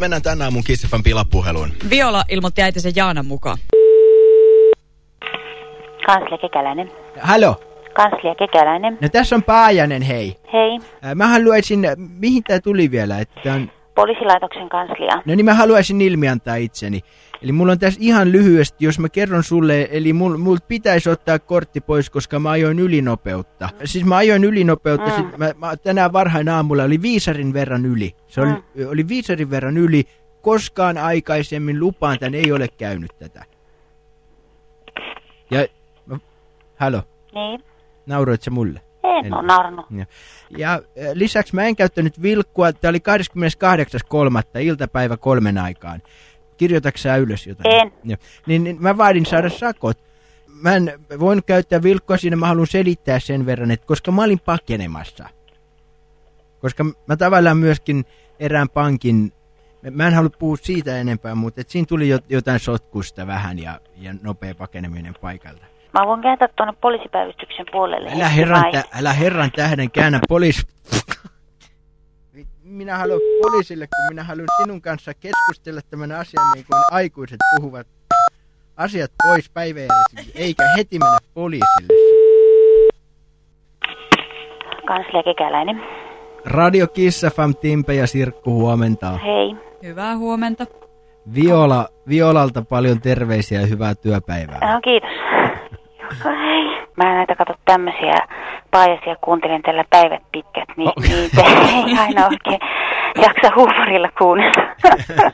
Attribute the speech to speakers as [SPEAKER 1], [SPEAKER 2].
[SPEAKER 1] Mennään tänään mun Kissifan pilapuheluun.
[SPEAKER 2] Viola ilmoitti äitinsä Jaanan mukaan.
[SPEAKER 3] Kanslia Kekäläinen.
[SPEAKER 4] Halo.
[SPEAKER 3] Kanslia Kekäläinen.
[SPEAKER 4] No tässä on Paajanen, hei.
[SPEAKER 3] Hei.
[SPEAKER 4] Ää, Mä haluaisin, mihin tää tuli vielä, että on...
[SPEAKER 3] Poliisilaitoksen kanslia.
[SPEAKER 4] No niin mä haluaisin ilmiantaa itseni. Eli mulla on tässä ihan lyhyesti, jos mä kerron sulle, eli mul, mul pitäisi ottaa kortti pois, koska mä ajoin ylinopeutta. Siis mä ajoin ylinopeutta, mm. sit mä, mä, tänään varhain aamulla oli viisarin verran yli. Se oli, mm. oli viisarin verran yli, koskaan aikaisemmin lupaan tän ei ole käynyt tätä. Ja, mä, halo,
[SPEAKER 3] Niin.
[SPEAKER 4] nauroit sä mulle?
[SPEAKER 3] En,
[SPEAKER 4] En.
[SPEAKER 3] ole naurannut.
[SPEAKER 4] Ja, ja lisäksi mä en käyttänyt vilkkua, tämä oli 28.3. iltapäivä kolmen aikaan. Kirjoitatko sä ylös jotain?
[SPEAKER 3] En.
[SPEAKER 4] Ja, niin, niin mä vaadin saada sakot. Mä en voinut käyttää vilkkua siinä, mä haluan selittää sen verran, että koska mä olin pakenemassa. Koska mä tavallaan myöskin erään pankin, mä en halua puhua siitä enempää, mutta et siinä tuli jot- jotain sotkusta vähän ja, ja nopea pakeneminen paikalta.
[SPEAKER 3] Mä voin kääntää tuonne poliisipäivystyksen puolelle.
[SPEAKER 4] Älä herran, tä- älä herran tähden käännä poliis... Minä haluan poliisille, kun minä haluan sinun kanssa keskustella tämän asian niin kuin aikuiset puhuvat asiat pois päiväjärjestyksestä, eikä heti mennä poliisille.
[SPEAKER 3] Kanslia Kekäläinen.
[SPEAKER 4] Radio Kiss FM, Timpe ja Sirkku huomenta.
[SPEAKER 3] Hei.
[SPEAKER 2] Hyvää huomenta.
[SPEAKER 4] Viola, Violalta paljon terveisiä ja hyvää työpäivää.
[SPEAKER 3] No kiitos. Hei. Mä en näitä katso tämmöisiä paajasia kuuntelen tällä päivät pitkät, niin
[SPEAKER 4] Oh.
[SPEAKER 3] niitä ei aina oikein jaksa huumorilla kuunnella.